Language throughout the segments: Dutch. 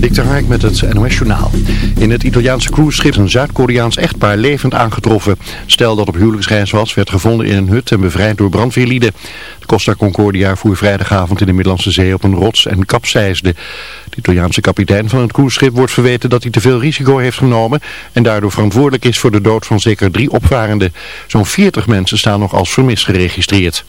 Dik Hark met het NOS Journaal. In het Italiaanse cruiseschip is een Zuid-Koreaans echtpaar levend aangetroffen. Stel dat op huwelijksreis was, werd gevonden in een hut en bevrijd door brandweerlieden. De Costa Concordia voer vrijdagavond in de Middellandse Zee op een rots en kapseisde. De Italiaanse kapitein van het cruiseschip wordt verweten dat hij te veel risico heeft genomen... en daardoor verantwoordelijk is voor de dood van zeker drie opvarenden. Zo'n 40 mensen staan nog als vermist geregistreerd.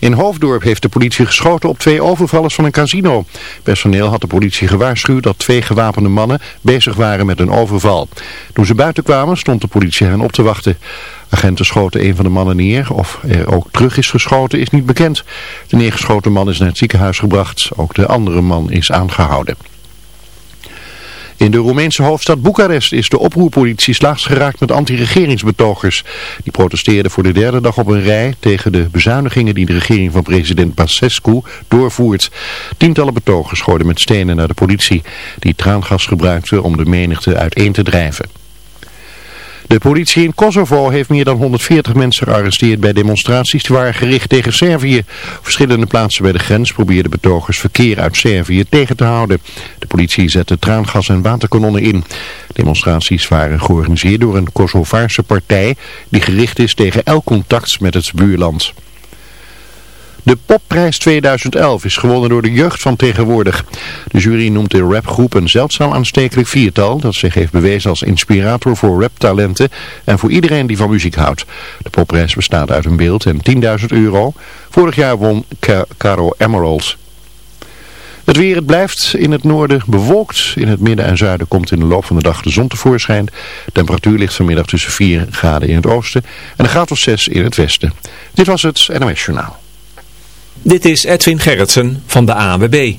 In Hoofddorp heeft de politie geschoten op twee overvallers van een casino. Personeel had de politie gewaarschuwd dat twee gewapende mannen bezig waren met een overval. Toen ze buiten kwamen stond de politie hen op te wachten. Agenten schoten een van de mannen neer. Of er ook terug is geschoten is niet bekend. De neergeschoten man is naar het ziekenhuis gebracht. Ook de andere man is aangehouden. In de Roemeense hoofdstad Boekarest is de oproerpolitie slaags geraakt met anti-regeringsbetogers. Die protesteerden voor de derde dag op een rij tegen de bezuinigingen die de regering van president Basescu doorvoert. Tientallen betogers gooiden met stenen naar de politie, die traangas gebruikte om de menigte uiteen te drijven. De politie in Kosovo heeft meer dan 140 mensen gearresteerd bij demonstraties die waren gericht tegen Servië. verschillende plaatsen bij de grens probeerden betogers verkeer uit Servië tegen te houden. De politie zette traangas en waterkanonnen in. Demonstraties waren georganiseerd door een Kosovaarse partij die gericht is tegen elk contact met het buurland. De Popprijs 2011 is gewonnen door de jeugd van tegenwoordig. De jury noemt de rapgroep een zeldzaam aanstekelijk viertal dat zich heeft bewezen als inspirator voor raptalenten en voor iedereen die van muziek houdt. De Popprijs bestaat uit een beeld en 10.000 euro. Vorig jaar won Caro Emerald. Het weer, het blijft in het noorden bewolkt. In het midden en zuiden komt in de loop van de dag de zon tevoorschijn. De temperatuur ligt vanmiddag tussen 4 graden in het oosten en een graad of 6 in het westen. Dit was het NOS Journaal. Dit is Edwin Gerritsen van de ANWB.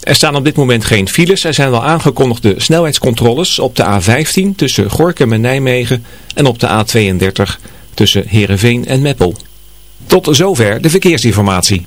Er staan op dit moment geen files. Er zijn wel aangekondigde snelheidscontroles op de A15 tussen Gorkum en Nijmegen en op de A32 tussen Heerenveen en Meppel. Tot zover de verkeersinformatie.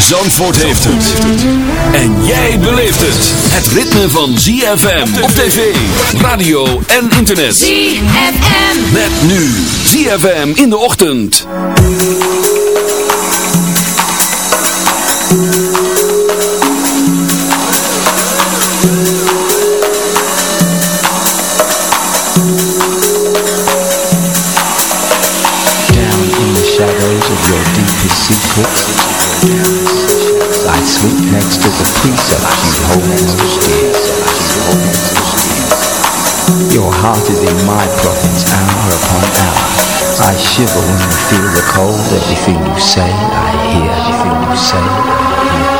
Zandvoort heeft het. En jij beleeft het. Het ritme van ZFM op tv, radio en internet. ZFM. Met nu ZFM in de ochtend. Down in the shadows of your deepest secrets I sleep next to the precepts you hold Your heart is in my province hour upon hour. I shiver when I feel the cold Everything you say I hear Everything you say I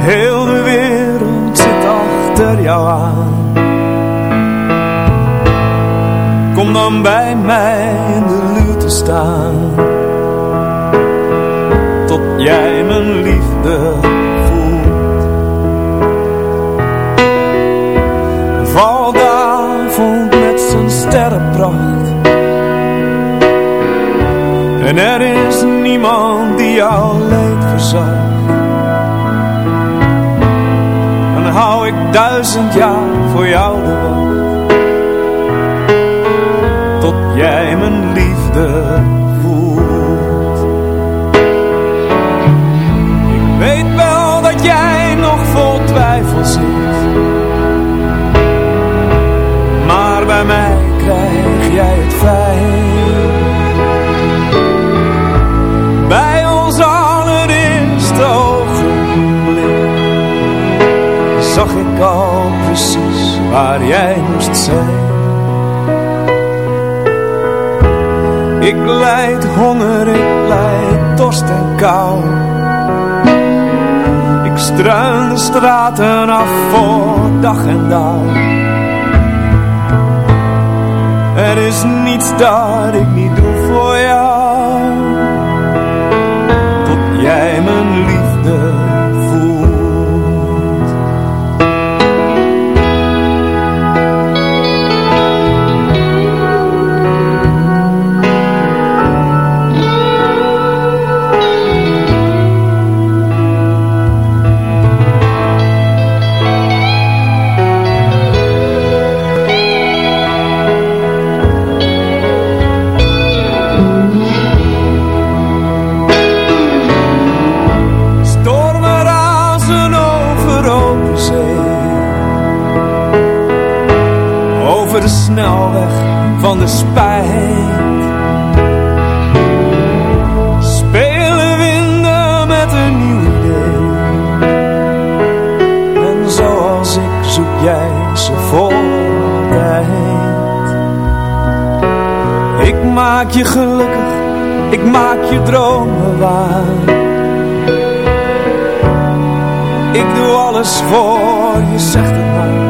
Heel de wereld zit achter jou aan. Kom dan bij mij in de luwte staan. Tot jij mijn liefde voelt. Val daar avond met zijn sterrenpracht en er is niemand die jouw leed verzacht. Dan hou ik duizend jaar voor jou de wacht. precies waar jij moest zijn. Ik leid honger, ik leid dorst en kou. Ik struin de straten af voor dag en dauw. Er is niets dat ik niet De snelweg van de spijt. Spelen winden met een nieuw idee. En zoals ik zoek jij ze voor altijd. Ik maak je gelukkig, ik maak je dromen waar. Ik doe alles voor je, zegt het maar.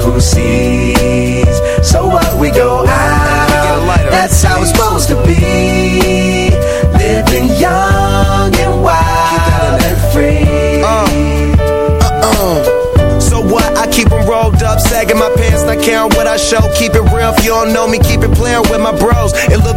Who sees. So what we go out, that's how it's supposed to be. Living young and wild and free. Uh, So what? I keep 'em rolled up, sagging my pants, not caring what I show. Keep it real, if you don't know me, keep it playing with my bros. It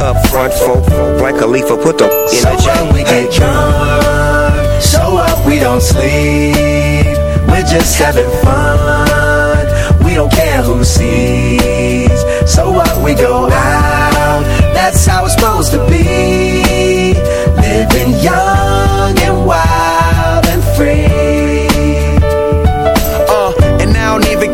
Up front, folk, folk, like a leaf, put the in So the we get drunk, so what we don't sleep. We're just having fun, we don't care who sees. So what we go out, that's how it's supposed to be. Living young and wild and free.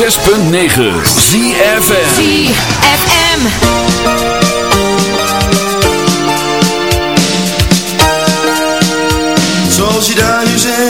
106.9 ZFM ZFM. Zoals je daar nu zit